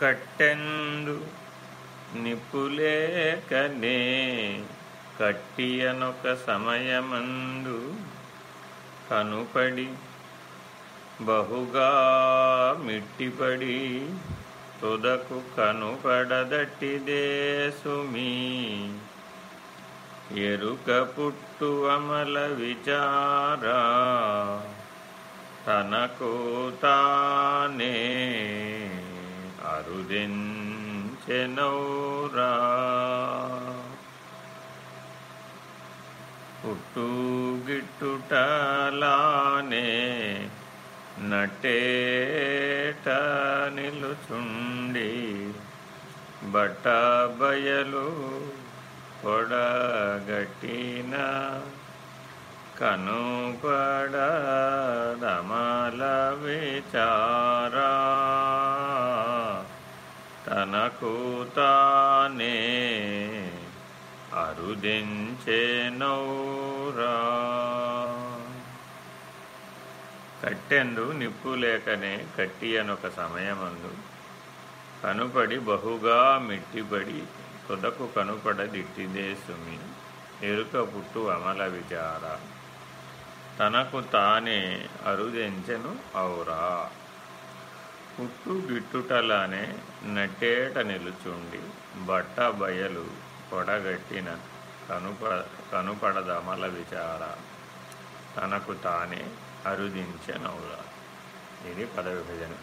కట్టెందు నిప్పులేకనే కట్టియనొక సమయమందు కనుపడి బహుగా మిట్టిపడి తుదకు కనుపడదట్టిదే సుమీ. ఎరుక పుట్టు అమల విచారా తనకు తానే అరుదించెనౌరా పుట్టు గిట్టుటలానే నటేట నిలుచుండి బట్ట బయలు పొడగట్టిన కనుపడదమల విచారా. తనకు తానే అరుదించేనౌరా. కట్టెందు నిప్పు లేకనే కట్టి అనొక సమయమందు కనుపడి బహుగా మిట్టిపడి తుదకు కనుపడదిట్టిదే సుమి ఎరుక పుట్టు అమల విచార. తనకు తానే అరుదెంచెను ఔరా. పుట్టు గిట్టుటలానే నట్టేట నిలుచుండి బట్ట బయలు పొడగట్టిన కనుప కనుపడదమల విచార. తనకు తానే అరుదించనవుల ఇది పదవిభజన.